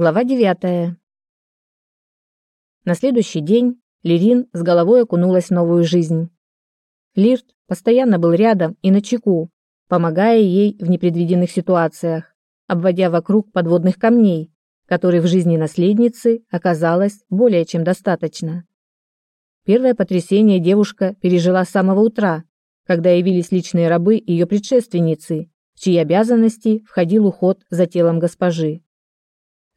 Глава 9. На следующий день Лирин с головой окунулась в новую жизнь. Лирт постоянно был рядом и на чеку, помогая ей в непредвиденных ситуациях, обводя вокруг подводных камней, которых в жизни наследницы оказалось более чем достаточно. Первое потрясение девушка пережила с самого утра, когда явились личные рабы ее предшественницы, в чьи обязанности входил уход за телом госпожи.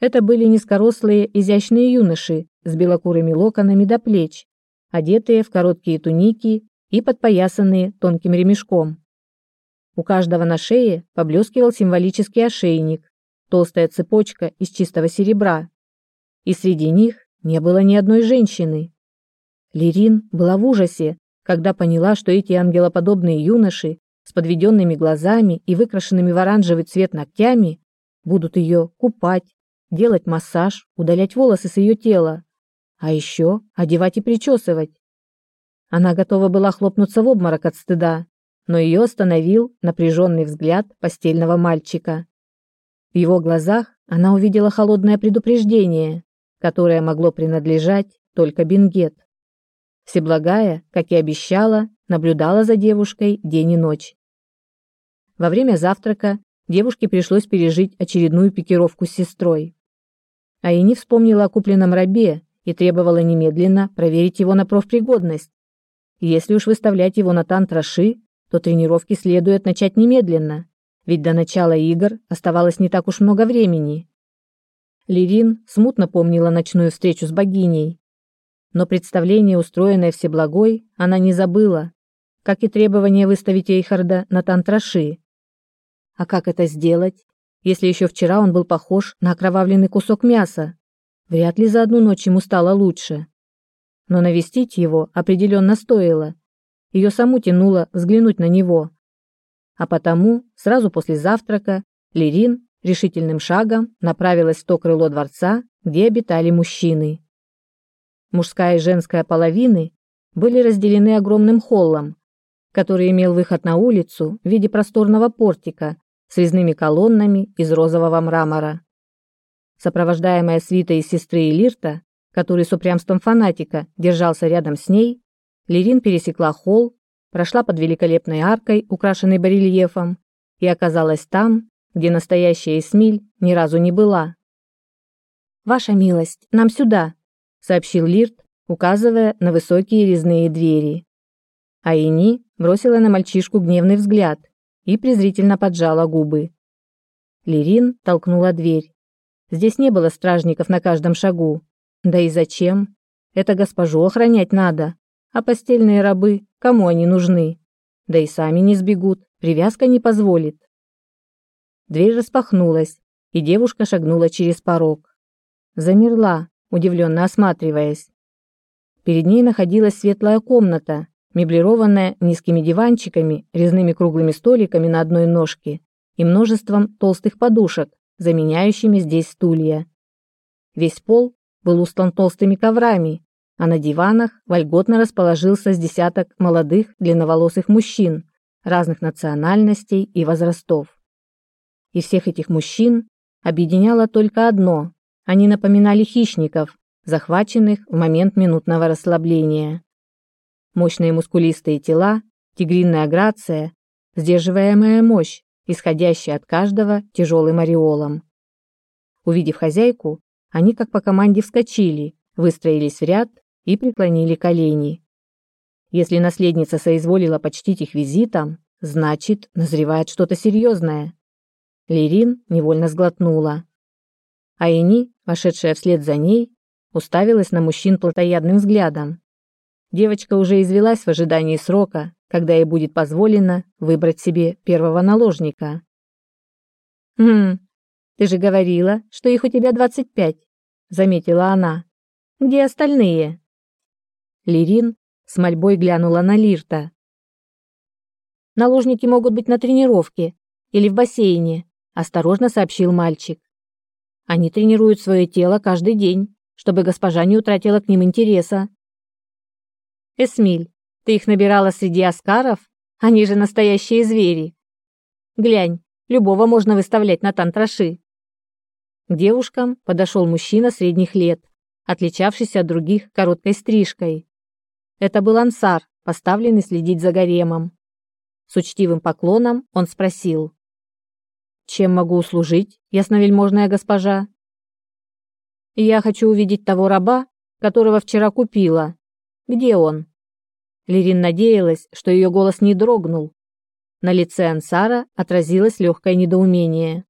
Это были низкорослые, изящные юноши с белокурыми локонами до плеч, одетые в короткие туники и подпоясанные тонким ремешком. У каждого на шее поблескивал символический ошейник, толстая цепочка из чистого серебра. И среди них не было ни одной женщины. Лирин была в ужасе, когда поняла, что эти ангелоподобные юноши с подведенными глазами и выкрашенными в оранжевый цвет ногтями будут ее купать, делать массаж, удалять волосы с ее тела, а еще одевать и причесывать. Она готова была хлопнуться в обморок от стыда, но ее остановил напряженный взгляд постельного мальчика. В его глазах она увидела холодное предупреждение, которое могло принадлежать только Бенгет. Всеблагая, как и обещала, наблюдала за девушкой день и ночь. Во время завтрака девушке пришлось пережить очередную пикировку с сестрой. Аини вспомнила о купленном рабе и требовала немедленно проверить его на профпригодность. Если уж выставлять его на тантраши, то тренировки следует начать немедленно, ведь до начала игр оставалось не так уж много времени. Лирин смутно помнила ночную встречу с богиней, но представление, устроенное Всеблагой, она не забыла, как и требование выставить Эйхарда на тантраши. А как это сделать? Если еще вчера он был похож на окровавленный кусок мяса. Вряд ли за одну ночь ему стало лучше. Но навестить его определенно стоило. Ее саму тянуло взглянуть на него. А потому, сразу после завтрака, Лерин решительным шагом направилась в то крыло дворца, где обитали мужчины. Мужская и женская половины были разделены огромным холлом, который имел выход на улицу в виде просторного портика с резными колоннами из розового мрамора. Сопровождаемая свитой из сестры Элирта, который с упрямством фанатика держался рядом с ней, Лерин пересекла холл, прошла под великолепной аркой, украшенной барельефом, и оказалась там, где настоящая Эсмиль ни разу не была. «Ваша милость, нам сюда», — сообщил Лирт, указывая на высокие резные двери. Аини бросила на мальчишку гневный взгляд, и презрительно поджала губы. Лирин толкнула дверь. Здесь не было стражников на каждом шагу. Да и зачем? Это госпожу охранять надо. А постельные рабы, кому они нужны? Да и сами не сбегут, привязка не позволит. Дверь распахнулась, и девушка шагнула через порог. Замерла, удивленно осматриваясь. Перед ней находилась светлая комната, меблированная низкими диванчиками, резными круглыми столиками на одной ножке и множеством толстых подушек, заменяющими здесь стулья. Весь пол был устлан толстыми коврами, а на диванах вольготно расположился с десяток молодых длинноволосых мужчин разных национальностей и возрастов. И всех этих мужчин объединяло только одно – они напоминали хищников, захваченных в момент минутного расслабления мощные мускулистые тела, тигринная грация, сдерживаемая мощь, исходящая от каждого тяжелым ореолом. Увидев хозяйку, они как по команде вскочили, выстроились в ряд и преклонили колени. Если наследница соизволила почтить их визитом, значит, назревает что-то серьезное. Лирин невольно сглотнула. Айни, вошедшая вслед за ней, уставилась на мужчин плотоядным взглядом Девочка уже извелась в ожидании срока, когда ей будет позволено выбрать себе первого наложника. «Хм, ты же говорила, что их у тебя двадцать пять», — заметила она. «Где остальные?» Лирин с мольбой глянула на Лирта. «Наложники могут быть на тренировке или в бассейне», — осторожно сообщил мальчик. «Они тренируют свое тело каждый день, чтобы госпожа не утратила к ним интереса. Эсмиль, ты их набирала среди аскаров? Они же настоящие звери. Глянь, любого можно выставлять на тантраши. К девушкам подошел мужчина средних лет, отличавшийся от других короткой стрижкой. Это был ансар, поставленный следить за гаремом. С учтивым поклоном он спросил. «Чем могу услужить, ясновельможная госпожа?» «Я хочу увидеть того раба, которого вчера купила. Где он?» Лерин надеялась, что ее голос не дрогнул. На лице ансара отразилось легкое недоумение.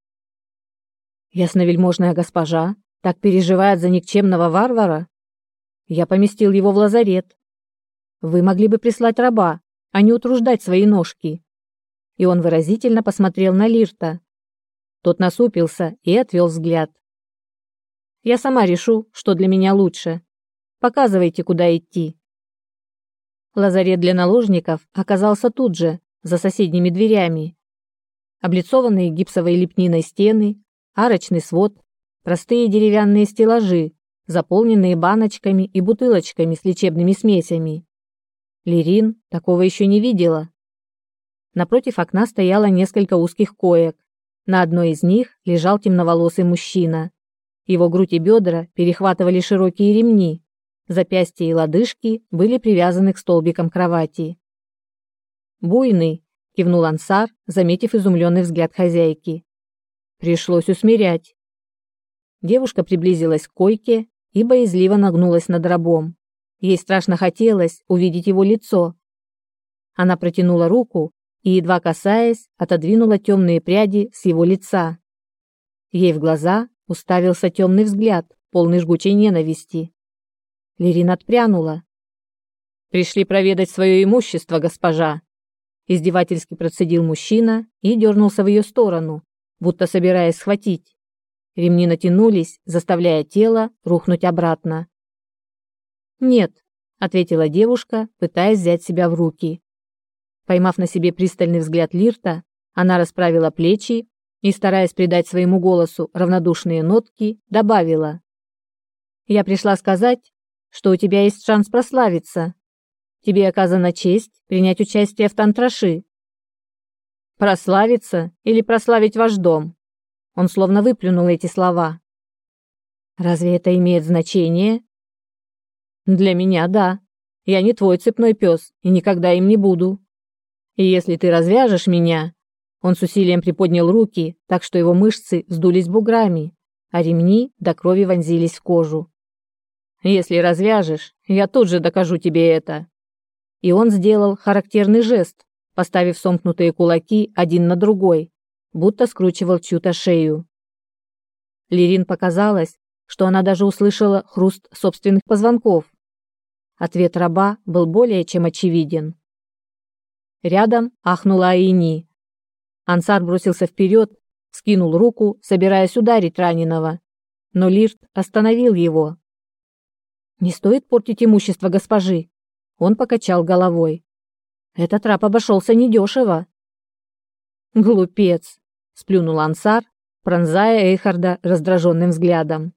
Ясновельможная госпожа так переживает за никчемного варвара? Я поместил его в лазарет. Вы могли бы прислать раба, а не утруждать свои ножки. И он выразительно посмотрел на Лирта. Тот насупился и отвел взгляд. Я сама решу, что для меня лучше. Показывайте, куда идти. Лазарет для наложников оказался тут же, за соседними дверями. Облицованные гипсовой лепниной стены, арочный свод, простые деревянные стеллажи, заполненные баночками и бутылочками с лечебными смесями. Лерин такого еще не видела. Напротив окна стояло несколько узких коек. На одной из них лежал темноволосый мужчина. Его грудь и бедра перехватывали широкие ремни. Запястья и лодыжки были привязаны к столбикам кровати. «Буйный», — кивнул Ансар, заметив изумленный взгляд хозяйки. Пришлось усмирять. Девушка приблизилась к койке и боязливо нагнулась над рабом. Ей страшно хотелось увидеть его лицо. Она протянула руку и, едва касаясь, отодвинула темные пряди с его лица. Ей в глаза уставился темный взгляд, полный жгучей ненависти. Лерин отпрянула. «Пришли проведать свое имущество, госпожа!» Издевательски процедил мужчина и дернулся в ее сторону, будто собираясь схватить. Ремни натянулись, заставляя тело рухнуть обратно. «Нет», — ответила девушка, пытаясь взять себя в руки. Поймав на себе пристальный взгляд Лирта, она расправила плечи и, стараясь придать своему голосу равнодушные нотки, добавила. «Я пришла сказать, что у тебя есть шанс прославиться. Тебе оказана честь принять участие в тантраши. Прославиться или прославить ваш дом? Он словно выплюнул эти слова. Разве это имеет значение? Для меня да. Я не твой цепной пес и никогда им не буду. И если ты развяжешь меня, он с усилием приподнял руки, так что его мышцы вздулись буграми, а ремни до крови вонзились в кожу. Если развяжешь, я тут же докажу тебе это. И он сделал характерный жест, поставив сомкнутые кулаки один на другой, будто скручивал чью-то шею. Лирин показалось, что она даже услышала хруст собственных позвонков. Ответ раба был более чем очевиден. Рядом ахнула Аини. Ансар бросился вперед, скинул руку, собираясь ударить раненого, но Лирт остановил его. «Не стоит портить имущество госпожи», — он покачал головой. Этот раб обошелся недешево. «Глупец!» – сплюнул Ансар, пронзая Эйхарда раздраженным взглядом.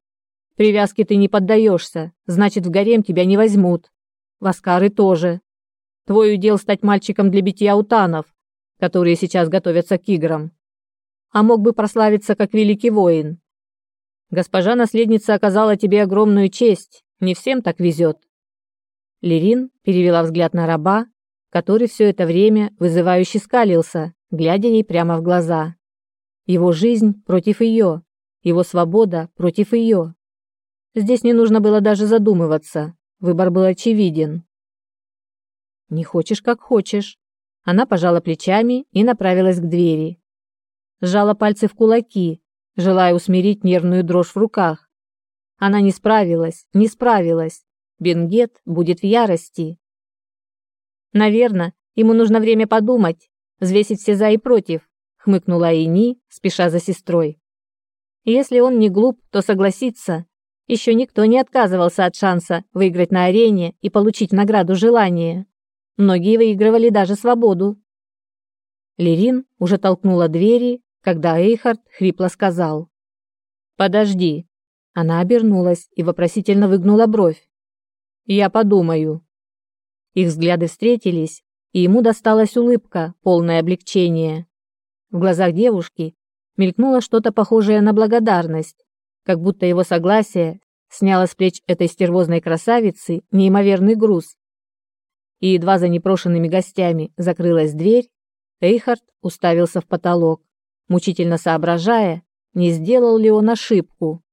«Привязки ты не поддаешься, значит, в гарем тебя не возьмут. Васкары тоже. Твой удел стать мальчиком для битья утанов, которые сейчас готовятся к играм. А мог бы прославиться как великий воин. Госпожа-наследница оказала тебе огромную честь, не всем так везет». Лерин перевела взгляд на раба, который все это время вызывающе скалился, глядя ей прямо в глаза. Его жизнь против ее, его свобода против ее. Здесь не нужно было даже задумываться, выбор был очевиден. «Не хочешь, как хочешь». Она пожала плечами и направилась к двери. Сжала пальцы в кулаки, желая усмирить нервную дрожь в руках. Она не справилась, не справилась. Бенгет будет в ярости. Наверное, ему нужно время подумать, взвесить все за и против, хмыкнула Ини, спеша за сестрой. Если он не глуп, то согласится. Еще никто не отказывался от шанса выиграть на арене и получить награду желания. Многие выигрывали даже свободу. Лерин уже толкнула двери, когда Эйхард хрипло сказал: "Подожди". Она обернулась и вопросительно выгнула бровь. "Я подумаю". Их взгляды встретились, и ему досталась улыбка, полное облегчение. В глазах девушки мелькнуло что-то похожее на благодарность, как будто его согласие сняло с плеч этой стервозной красавицы неимоверный груз. И едва за непрошенными гостями закрылась дверь, Эйхард уставился в потолок, мучительно соображая, не сделал ли он ошибку.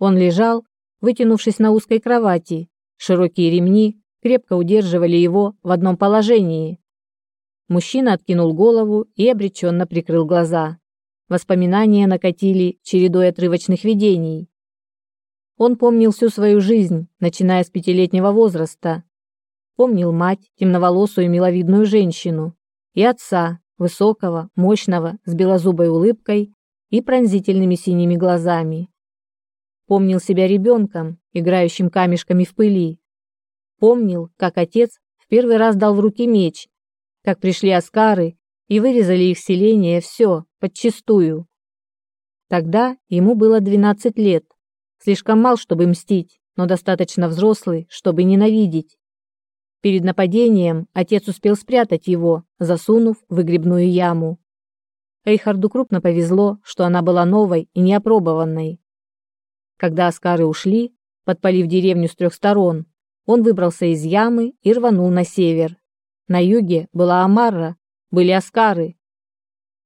Он лежал, вытянувшись на узкой кровати, широкие ремни крепко удерживали его в одном положении. Мужчина откинул голову и обреченно прикрыл глаза. Воспоминания накатили чередой отрывочных видений. Он помнил всю свою жизнь, начиная с пятилетнего возраста. Помнил мать, темноволосую миловидную женщину, и отца, высокого, мощного, с белозубой улыбкой и пронзительными синими глазами. Помнил себя ребенком, играющим камешками в пыли. Помнил, как отец в первый раз дал в руки меч, как пришли аскары и вырезали их селение все, подчистую. Тогда ему было 12 лет, слишком мал, чтобы мстить, но достаточно взрослый, чтобы ненавидеть. Перед нападением отец успел спрятать его, засунув в выгребную яму. Эйхарду крупно повезло, что она была новой и неопробованной. Когда аскары ушли, подпалив деревню с трех сторон, он выбрался из ямы и рванул на север. На юге была Амарра, были аскары.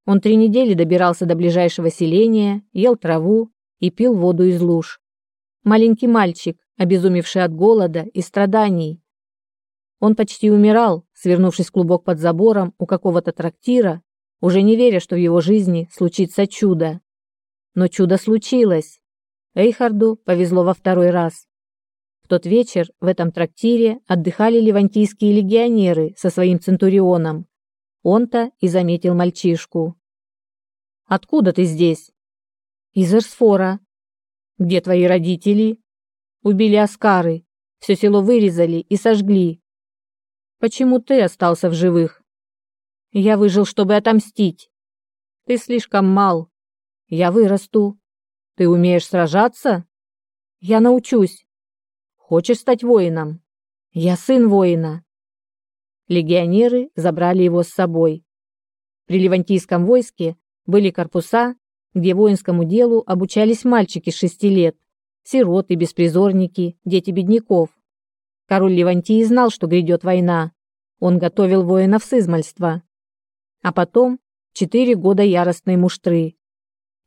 Он три недели добирался до ближайшего селения, ел траву и пил воду из луж. Маленький мальчик, обезумевший от голода и страданий, он почти умирал, свернувшись клубок под забором у какого-то трактира, уже не веря, что в его жизни случится чудо. Но чудо случилось. Эйхарду повезло во второй раз. В тот вечер в этом трактире отдыхали ливантийские легионеры со своим центурионом. Он-то и заметил мальчишку. «Откуда ты здесь?» «Из Эрсфора». «Где твои родители?» «Убили Аскары. Все село вырезали и сожгли. Почему ты остался в живых? Я выжил, чтобы отомстить. Ты слишком мал. Я вырасту. Ты умеешь сражаться? Я научусь. Хочешь стать воином? Я сын воина. Легионеры забрали его с собой. При Левантийском войске были корпуса, где воинскому делу обучались мальчики шести лет, сироты, беспризорники, дети бедняков. Король Левантии знал, что грядет война. Он готовил воинов с измальства. А потом четыре года яростной муштры.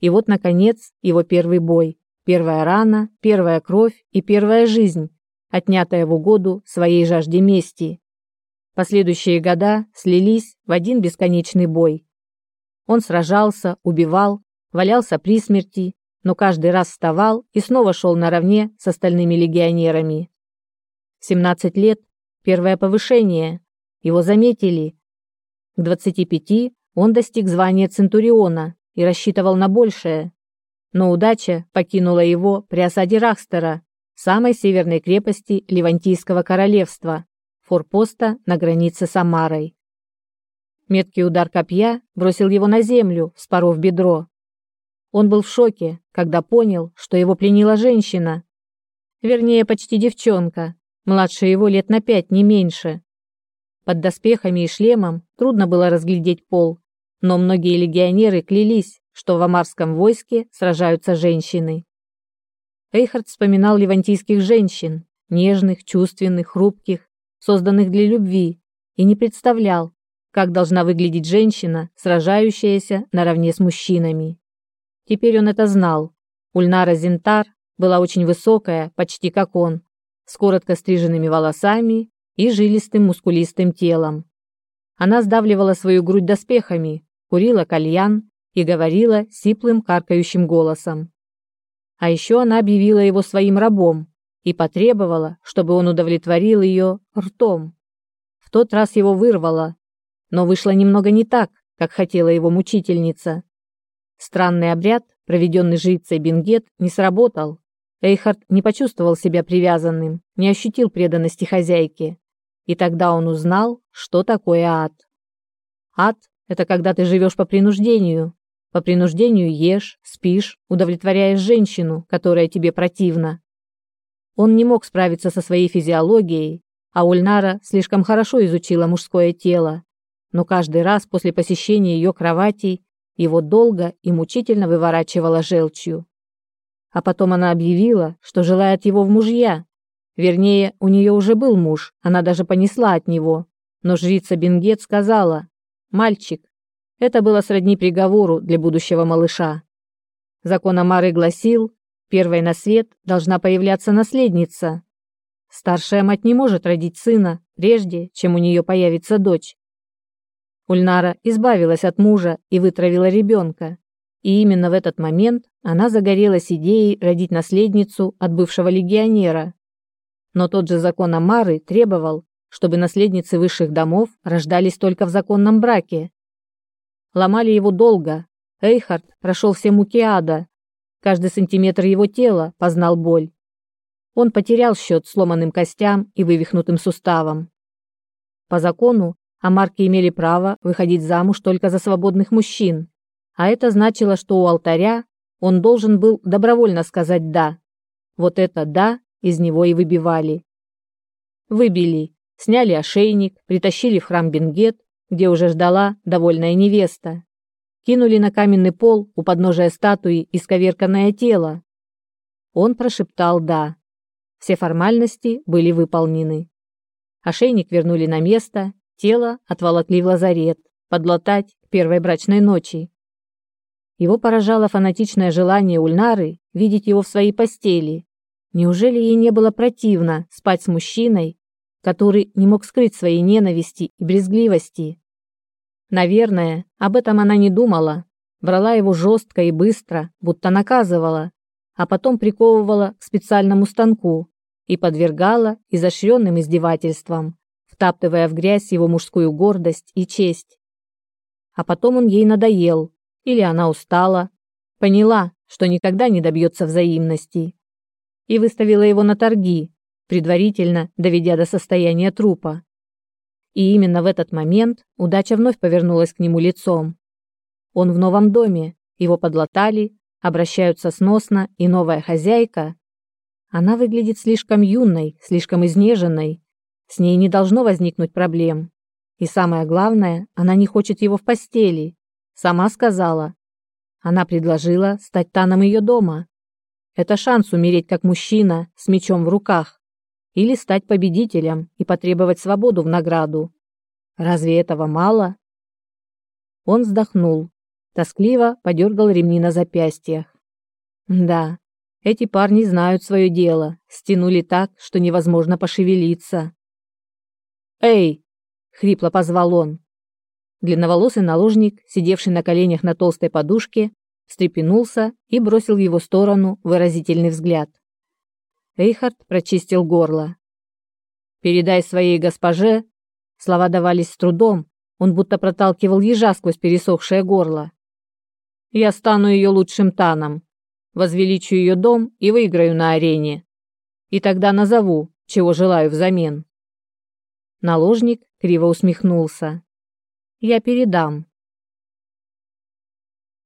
И вот, наконец, его первый бой. Первая рана, первая кровь и первая жизнь, отнятая в угоду своей жажде мести. Последующие года слились в один бесконечный бой. Он сражался, убивал, валялся при смерти, но каждый раз вставал и снова шел наравне с остальными легионерами. 17 лет – первое повышение. Его заметили. К 25 он достиг звания Центуриона и рассчитывал на большее. Но удача покинула его при осаде Рахстера, самой северной крепости Ливантийского королевства, форпоста на границе с Амарой. Меткий удар копья бросил его на землю, вспоров бедро. Он был в шоке, когда понял, что его пленила женщина. Вернее, почти девчонка, младше его лет на пять, не меньше. Под доспехами и шлемом трудно было разглядеть пол, но многие легионеры клялись, что в амарском войске сражаются женщины. Эйхард вспоминал левантийских женщин, нежных, чувственных, хрупких, созданных для любви, и не представлял, как должна выглядеть женщина, сражающаяся наравне с мужчинами. Теперь он это знал. Ульнара Зинтар была очень высокая, почти как он, с коротко стриженными волосами и жилистым мускулистым телом. Она сдавливала свою грудь доспехами, курила кальян и говорила сиплым каркающим голосом. А еще она объявила его своим рабом и потребовала, чтобы он удовлетворил ее ртом. В тот раз его вырвало, но вышло немного не так, как хотела его мучительница. Странный обряд, проведенный жрицей Бенгет, не сработал. Эйхард не почувствовал себя привязанным, не ощутил преданности хозяйке. И тогда он узнал, что такое ад. Ад – это когда ты живешь по принуждению. По принуждению ешь, спишь, удовлетворяешь женщину, которая тебе противна. Он не мог справиться со своей физиологией, а Ульнара слишком хорошо изучила мужское тело. Но каждый раз после посещения ее кровати его долго и мучительно выворачивало желчью. а потом она объявила, что желает его в мужья. Вернее, у нее уже был муж, она даже понесла от него. Но жрица Бенгет сказала, «Мальчик». Это было сродни приговору для будущего малыша. Закон Амары гласил, первой на свет должна появляться наследница. Старшая мать не может родить сына, прежде чем у нее появится дочь. Ульнара избавилась от мужа и вытравила ребенка. И именно в этот момент она загорелась идеей родить наследницу от бывшего легионера. Но тот же закон Амары требовал, чтобы наследницы высших домов рождались только в законном браке. Ломали его долго. Эйхард прошел все муки ада. Каждый сантиметр его тела познал боль. Он потерял счет сломанным костям и вывихнутым суставам. По закону амарки имели право выходить замуж только за свободных мужчин, а это значило, что у алтаря он должен был добровольно сказать «да». Вот это «да» из него и выбивали. Выбили, сняли ошейник, притащили в храм Бенгет, где уже ждала довольная невеста. Кинули на каменный пол у подножия статуи исковерканное тело. Он прошептал «да». Все формальности были выполнены. Ошейник вернули на место, тело отволокли в лазарет, подлатать к первой брачной ночи. Его поражало фанатичное желание Ульнары видеть его в своей постели. Неужели ей не было противно спать с мужчиной, который не мог скрыть своей ненависти и брезгливости? Наверное, об этом она не думала, брала его жестко и быстро, будто наказывала, а потом приковывала к специальному станку и подвергала изощренным издевательствам, втаптывая в грязь его мужскую гордость и честь. А потом он ей надоел, или она устала, поняла, что никогда не добьется взаимности, и выставила его на торги, предварительно доведя до состояния трупа. И именно в этот момент удача вновь повернулась к нему лицом. Он в новом доме, его подлатали, обращаются сносно, и новая хозяйка. Она выглядит слишком юной, слишком изнеженной. С ней не должно возникнуть проблем. И самое главное, она не хочет его в постели. Сама сказала. Она предложила стать таном ее дома. Это шанс умереть как мужчина с мечом в руках или стать победителем и потребовать свободу в награду. Разве этого мало? Он вздохнул, тоскливо подергал ремни на запястьях. Да, эти парни знают свое дело, стянули так, что невозможно пошевелиться. «Эй!» — хрипло позвал он. Длинноволосый наложник, сидевший на коленях на толстой подушке, встрепенулся и бросил в его сторону выразительный взгляд. Эйхард прочистил горло. «Передай своей госпоже...» Слова давались с трудом, он будто проталкивал ежа сквозь пересохшее горло. «Я стану ее лучшим таном, возвеличу ее дом и выиграю на арене. И тогда назову, чего желаю взамен». Наложник криво усмехнулся. Я передам.